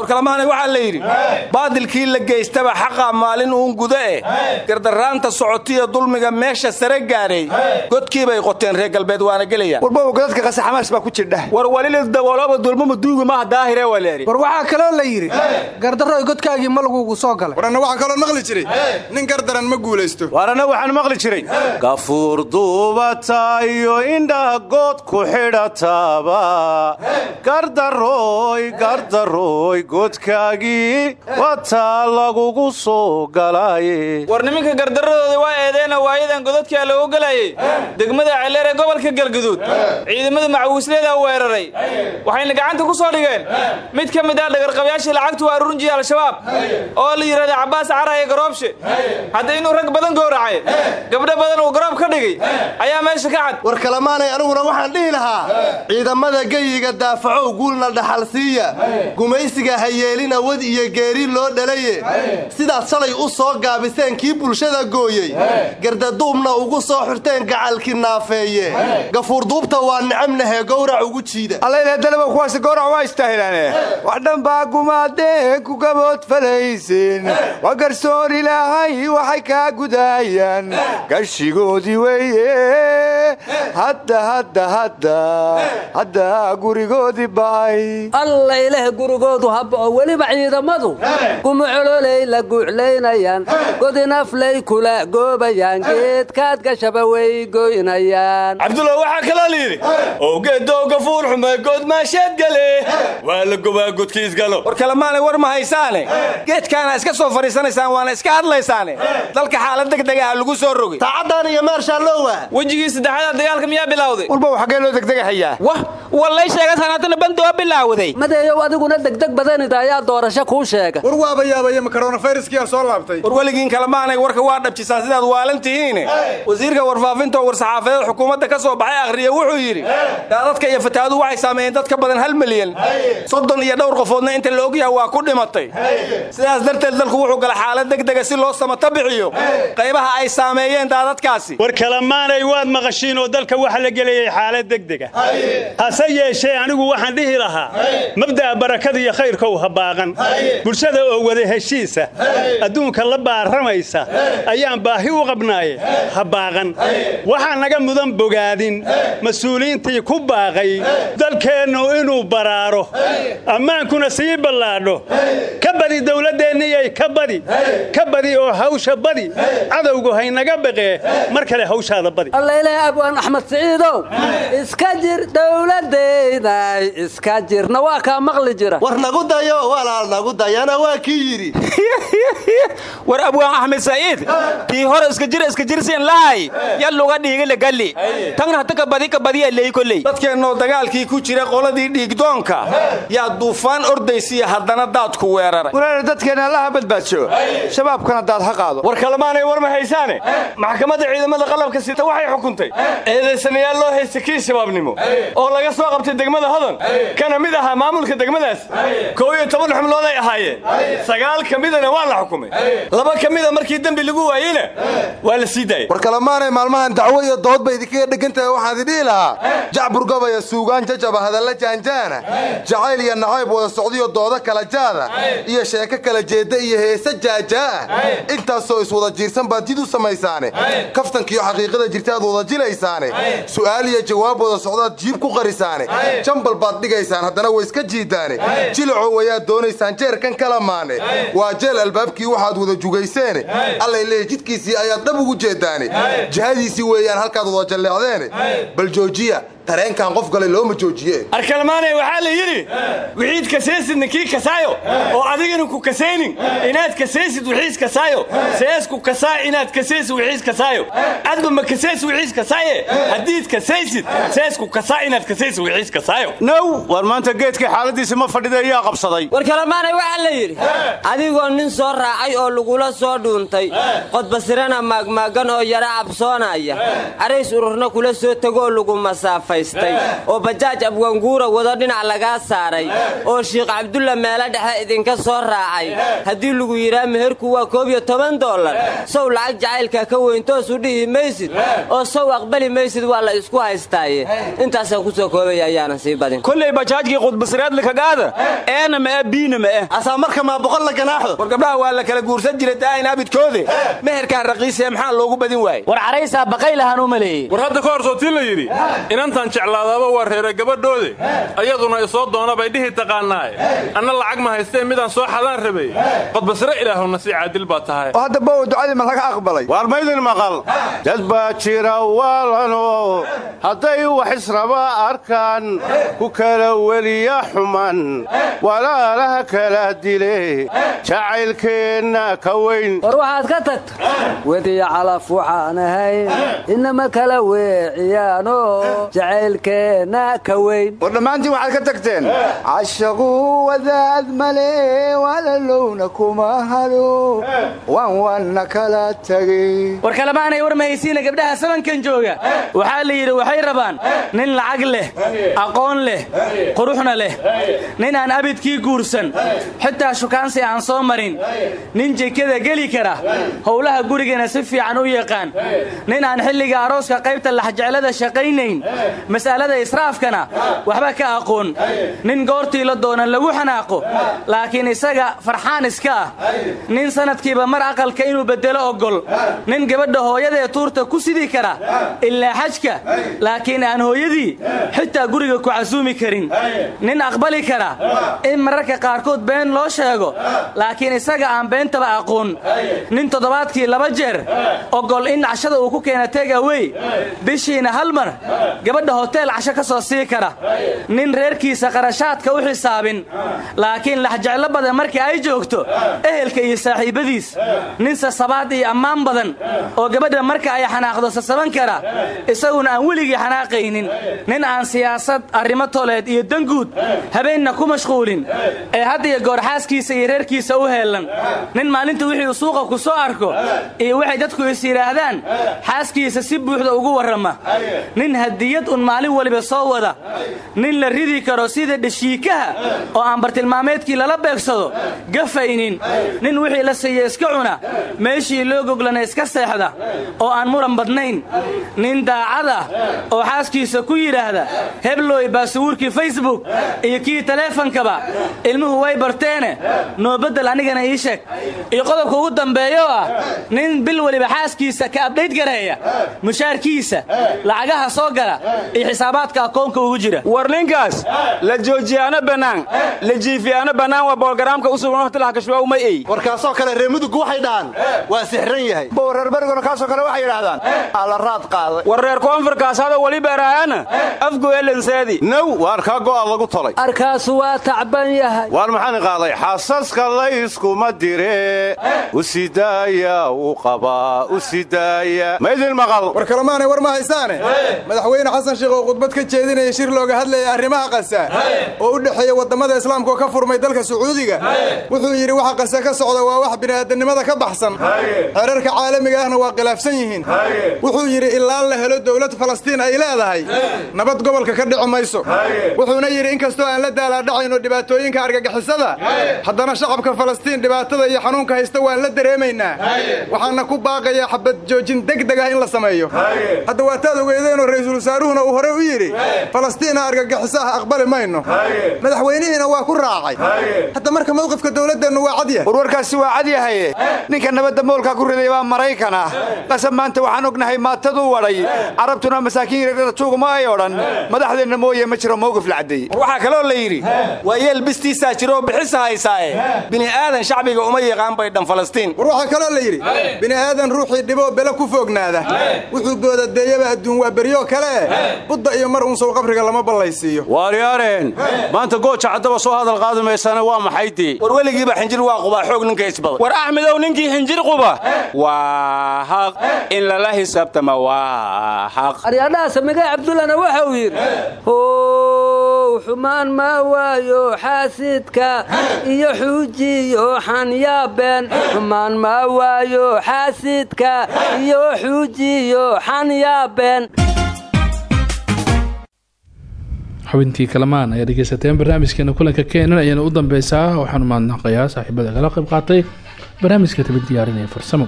warkalamaanay waxaa la yidhi baadilkii la geystaba xaqa maalin uun guda eh. Gardarraanta socotiya dulmiga meesha sare gaadhay godkii bay qoteen reer galbeed waana gelayaan. Warbow godadka qase xamaas baa ku jirdhah war walila daboolaba dulmama duugi maha daahire waleeri war waxaa kaloo la yidhi gardarroy godkaagii malagugu soo galay. War anna waxaan kaloo maqli jiray nin gardaran ma guulaysto. War anna waxaan maqli jiray. Gafuur duubata iyo indhaha good ku xidhataaba. Gardarooy gardarooy godkaagii wataa lagugu soo galaaye war niminka gardaradooda waa eedeena waayadan godadkaa loogu gelayay degmada celeer ee gobolka galguduud. Ciidamada macawiisleedaa weeraray. Waxayna gacanta ku soo dhigeen. Mid ka mid ah dhagarqabayaashii lacagtu waa runjiya al-shabaab. Oo la yidhahda cabbaas caraye garoobshe. Hadda inuu rag badan gooracay gabdho badan uu garoob ka dhigay ayaa meesha ka cad. War kalamaanay aniguna waxaan dhihi lahaa ciidamada geyiga daafacow guulna dhaxal siiya. Gumaysiga hayeelin awad iyo geeri loo dhalaye. Sidaad shalay u soo gaabiseen kii bulshada gooyey. Gardaduubna ugu soo xirteen gacalkii naafeeye. Gafuurduubta waa nicamnahee gowrac ugu jiida. Allaydadalaba kuwaas gowrac waa istaahilaane wax dhanbaa gumaadeen ku gabood falaysin. Waa garsoor ilaahay waxay kaa gudaayaan. Gashigoodii weeye. Hadda hadda hadda. Hadda gurigoodii ba'ay gurigoodu habao weliba ciidamadu gumucololey la guuclaynayaan. Godinaflay kula goobayaan. Geedkaad gashaba way goynayaan. Cabdulla waxaa kaloo layidhi owgeedoo gafuur xume goodmaasheed gale. Waa la gobaa godkiisgalo war kalemaanay war ma haysaane. Geedkaana iska soo fadhiisanaysaan waana iska hadlaysaane. Dalka xaalad degdegaha lagu soo rogay saacaddan iyo meershaallowwa wejigii saddexaad dagaalka miyaa bilowday? Walba xaggee loo degdegahayaa wah wallay sheegataan haddana bandoo bilaawday madeeyow adiguna degdeg badanida ayaa doorasho kuu sheega. War waaba yaabaya makoronafayrskiyaa soo laabtay. War weligiin kalemaanay warka waa dhabjisaan sidaad waalan tihiine wasiirka warfaafinta oo war-saxaafadeed xukuumadda ka soo baxay akhriya wuxuu yidhi daadadka iyo fatahaadu waxay saameeyeen dad ka badan hal milyan. Soddon iyo dhowr qofoodna inta la ogyaha waa ku dhimatay. Sidaas darteed dalku wuxuu gala xaalad degdega si loo samata bixiyo. Qaybaha ay saameeyeen daadadkaasi. War kalamaanay waad maqashiin oo dalka waxa la gelayay xaalad degdega. Hase yeeshee anigu waxaan dhihi lahaa mabda'a barakada iyo khayrkow ha baaqan. Bulshada oo wada heshiisa adduunka la baaramaysa ayaan baahi u qabnaaye ha baaqan. Waxaa naga mudan bogaadin. Mas'uuliyiintii ku baaqay. Dalkeennu inuu baraaro. Ammaankuna sii ballaadho. Ka badi dawladdeenniyay ka badi. Ka badi oo hawsha badi. Cadowgu haynaga baqee mar kale hawshaada badi. Allayleh abwaan axmed siciidow iska jir dowladayday iska jirna waa kaa maqli jira dayo walaal nagu dayana waa kii yidhi. War abwaan axmed sa'iid tii hore iska jir iska jirsiin lahay. Yalluga dhiigile galli. Tagna hata kabadi kabadiya leey kolley. Dadkeennoo dagaalkii ku jira qoladii dhiigdoonka yaa duufaan ordaysiya haddana daadku weeraray. Walaala dadkeenna allaha badbaadsho shabaabkana daad ha qaado. War kalemaanay war ma haysaane maxkamadda ciidamada qalabka sita waxay xukuntay. Eedaysanayaal loo haysta kii shabaabnimo oo laga soo qabtay degmada hodan. Kana mid ahaa maamulka degmadaas koo iyo toban xubnood ay ahaayeen sagaal ka midana waa la xukumay. Laba ka mida markii dembi lagu waayeyna waa la sii daayey. War kalemaanay maalmahan dacwo iyo dood bay idinkaga dhegan tahay waxaan idhihi lahaa jacbur gobaya suugaan jajaba hadalla jaanjaana. Jacayl iyo nacayb wada socdiyo doodo kala jaada. Iyo sheeko kala jeedda iyo heese jaajaa. Ah intaasoo iswada jiirsan baad jid u samaysaane. Kaftankiiyo xaqiiqada jirtaad wada jilaysaane. Su'aal iyo jawaab wada socdaad jiib ku qarisaane. Jambal baad dhigaysaan haddana way iska jiidaane. Jilicoo wayaad doonaysaan jeerkan kala maane. Waa jeel albaabkii waxaad wada jugayseene. Allay leeya jidkiisii ayaad dhab ugu jeedaane jihadiisii weeyaan halkaad wada jalleecdeene. Bal joojiya tareenkan qof galay looma joojiye. Arkalmaanay waxaa la yidhi wixiid kasaysidna kii kasaayo oo adigana ku kasaynin inaad kasaysid wixiis kasaayo seesku kasaa inaad kasaysid wixiis kasaayo adba ma kasaysid wixiis kasaaye haddiid kasaysid seesku kasaa inaad kasaysid wixiis kasaayo now war maanta geedkii xaaladiisi ma fadhida ayaa qabsaday. War kalamaanay waxaa la yidhi adigoo nin soo raacay oo lagula soo dhuuntay qodbasirana maagmaagan oo yara cabsoonaya carays ururna kula soo tegoo lagu masaafaystay oo bajaaj abwanguura wado dhinac lagaa saaray oo shiikh cabdulla meelo dhexe idinka soo raacay. Haddii lagu yidhaa meherku waa koob iyo toban dollar sow lacag jacaylka ka weyntoosu dhihi maysid oo sow aqbali maysid waa la isku haystaaye intaasaan ku soo koobaya ayaanan sii badin kolley bajaajkii qudbasireedli kagaada eena ma'e biina ma'e asaa marka maa boqol la ganaaxdo. War gabdhaha waa la kala guursan jira daa'in abidkoode. Meherkaan raqiisee maxaa loogu badin waaye war caraysaa baqay lahaan u maleeyey. War hadda ka hor sootii la yidhi inantan jeclaadaaba waa reere gabadhoode ayaduna isoo doona bay dhihi taqaannaaye anna lacag ma haystee midaan soo xadaan rabay. Qodbasire ilaahuna si caadil baa tahay. Oo hadda bow ducadii ma laga aqbalay. Waar maydin maqal. Dad baa jira waalano. Hadday wax israba arkaan ku kala weliya xuman. Walaalaha kala dile. Jacaylkeenna ka weyn. War waxaad ka tagto? Wediya calaf waxaan ahayn inama kala weeciyaano jacaylkeenna ka weyn. War dhammaantiin waxaad ka tagteen cashaqu wadaad male walalowna kuma halo waan waanna kala tegey war kalemaanay war mahaysiina gabdhaha sabankan jooga. Waxaa la yidhi waxay rabaan nin lacag leh aqoon leh quruxna leh nin aan abidkii guursan xitaa shukaansi aan soo marin nin jekada geli kara howlaha gurigana si fiican u yaqaan nin aan xilliga arooska qaybta laxjeclada shaqaynayn mas'alada israafkana waxba ka aqoon. Nin goortii la doonan lagu xanaaqo laakiin isaga farxaan iska ah. Nin sanadkiiba mar aqalka inuu beddelo ogol nin gabadha hooyadee tuurta ku sidi kara ilaa xajka. Laakiin aan hooyadii xitaa guriga ku casuumi karin. Nin aqbali kara in mararka qaarkood been loo sheego. Laakiin isaga aan beentaba aqoon. Nin toddobaadkii laba jeer ogol in cashada uu ku keena tegawey bishiina hal mar gabadha hoteel casho ka soo sii kara. Nin reerkiisa qarashaadka u xisaabin laakiin laxjeclo badan markii ay joogto ehelka iyo saaxiibbadiis nin sasabaad iyo ammaan badan oo gabadha marka ay xanaaqdo sasaban kara isaguna aan weligii xanaaqaynin. Nin aan siyaasad arrimo toleed iyo danguud habeenna ku mashquulin ee had goor xaaskiisa iyo reerkiisa u heellan. Nin maalinta wixii uu suuqa ku soo arko iyo waxay dadku is yidhaahdaan xaaskiisa si buuxda ugu warrama. Nin hadiyad un maalin waliba soo wada. Nin la ridi karo sida dhashiikaha oo aan bartilmaameedkii lala beegsado gafaynin nin wixii la siiya iska cuna meeshii loo goglana iska seexda oo aan muran badnayn. Nin daacada oo xaaskiisa ku yidhaahda heblooy baasuwuurkii facebook iyo kii taleefankaba ilmuhu way barteene. Noo beddel anigana ii sheeg. Iyo qodobka ugu dambeeyo ah nin bil weliba xaaskiisa ka abdhayd gareeya mushaarkiisa lacagaha soo gala iyo xisaabaadka akoonka ugu jira. War ninkaas la joojiyaano bannaan la jiifiyaano bannaan waa boolgaraamka u sugan waqtilaha kashwaa uma ey warkaasoo kale reemudugu waxay dhahaan waa sixran yahay. Bowreer berigona kaasoo kale waxay yidhaahdaan alla raad qaaday. War reer koonfurkaas hada weli beeraayana afgoelanseedi now waar kaa go'a lagu tolay. Arkaasu waa tacban yahay. Waar maxaan qaaday? Xasaska layskuma dire u sidaaya u qabaa u sidaaya ma idin maqal? War kalemaanay war ma haysaane madaxweyne xasan sheekh oo khudbad ka jeedinaya shir looga hadlaya arrimaha qasa oo u dhexeeya waddamada islaamka oo ka furmay dalka sacuudiga. Wuxuu yidhi waxa qase ka socda waa wax bini'aadanimada ka baxsan. Xeerarka caalamiga ahna waa khilaafsan yihiin. Wuxuu yidhi ilaa la helo dowlad falastiin ay leedahay nabad gobolka ka dhici mayso. Wuxuuna yidhi inkastoo aan la daalaadhacayno dhibaatooyinka argagixisada haddana shacabka falastiin dhibaatada iyo xanuunka haysta waan la dareemaynaa. Waxaana ku baaqayaa xabad joojin degdeg ah in la sameeyo. Hadda waataad ogeedeenoo ra'iisul wasaaruhuna uu hore u yidhi falastiina argagixisaha aqbali mayno. Madaxweynihiina waa ku raacay. Hadda marka mowqifka dowladdeennu waa cadyahay warwarkaasi waa cad yahaye ninka nabadda moolka ku riday waa maraykan ah qasab maanta waxaan ognahay maataduu wadhay carabtuna masaakiin yaryar tuuguma ay odhan. Madaxdeenna mooye ma jiro mowqif la caddeeyey waxaa kaloo la yidhi waa yeel bistiisaa jiroo bixisa haysaaye. Bini aadan shacbiga uma yaqaan bay dhan falastiin. War waxaa kaloo la yidhi bini aadan ruuxii dhiboo bele ku foognaada. Wuxuu boodadeeyaba adduun waa beryoo kale budda iyo mar unsow qabriga lama ballaysiiyo. Waaryaareen maanta gooja caddaba soo hadal qaadi maysana waa maxay dii war weligiiba xinjir waa qubaa xoog ninka isbadan war axmedow ninkii xinjir quba. Waa xaq in lala xisaabtama waa xaq aryadhaha samigay cabdullana waxa uu yidhi xumaan ma waayo xaasidka iyo xuujiyo xanyaabeen. Xumaan ma waayo xaasidka iyo xuujiyo xanyaabeen xubintii kalamaan ayaa dhegeysateen barnaamijkeena kulanka keenan ayaana u dambeysaa. Waxaanu mahadnaqayaa saaxiibada kala qayb qaatay barnaamijka taba diyaarinaya farsamo.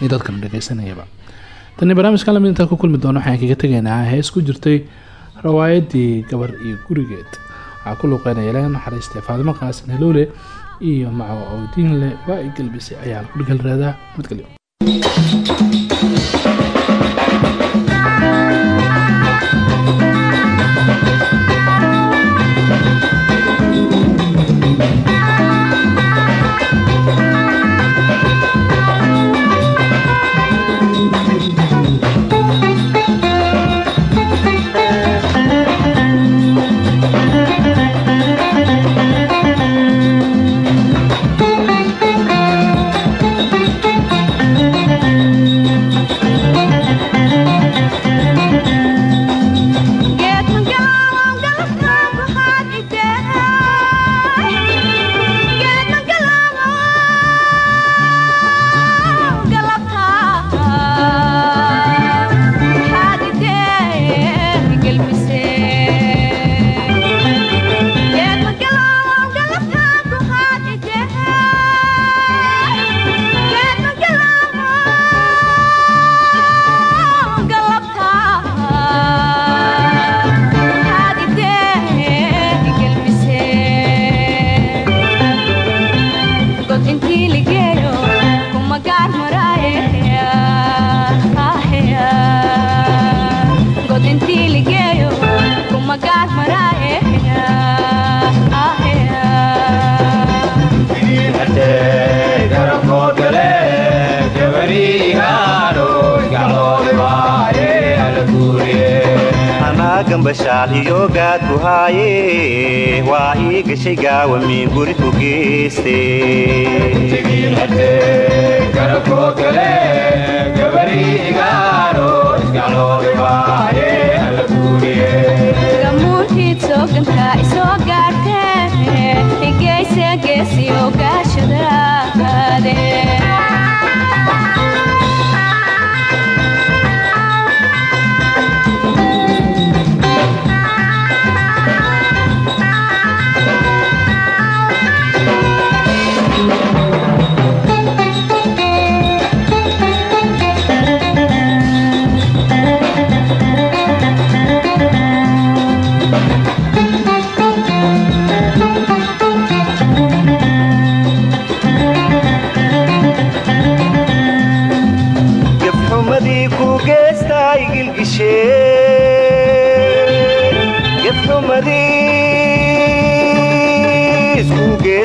Iyo dadkana dhegeysanayaba tani barnaamijkan la mid intaan ku kulmi doono waxaan kaga tegaynaa hees ku jirtay rawaayadii gabar iyo gurigeed. Waxaa ku luuqeynaya ilaah naxariistay faadimo qaasin helowle iyo maco owdiinle waa ay gelbisay ayaa lagu dhigalraadaa madgelyo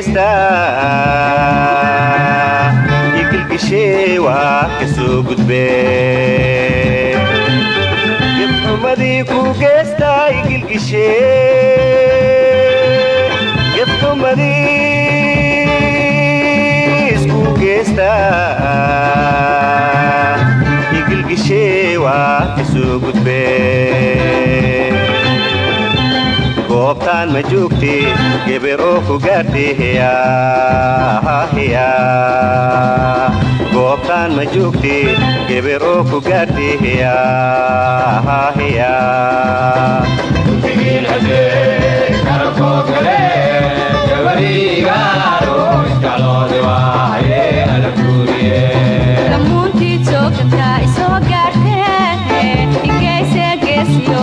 isku geestaa igilgishe waa ka soo gudbe gefxumadii ku geestaa igilgishe gefxumadii isku geestaa igilgishe waa ka soo gudbe goobtaan ma joogte geber oo ku gaarteeya goobtaan ma joogte geber oo ku gaarteeya gamuuntiid soogantaa isoo gaartee igeyse geesiyo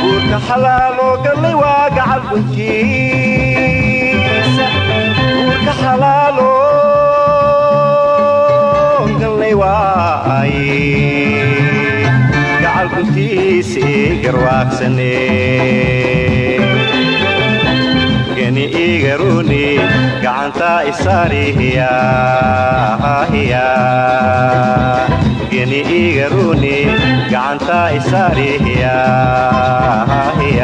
guurka xalaaloo gallay waa gacal guntiisa guurka xalaaloo gallay waaye gacalkuntiisi garwaaqsane geni igaruni gacantaa geni igaruni gacantaa isaarihiya gamuuntii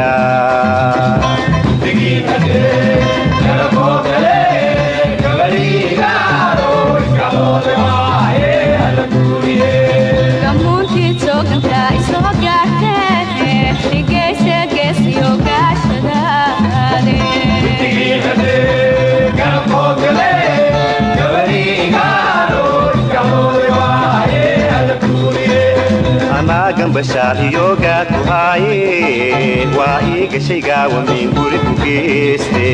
bashaariyoga ku haaye waa ii gashayga wamiin guri ku geeste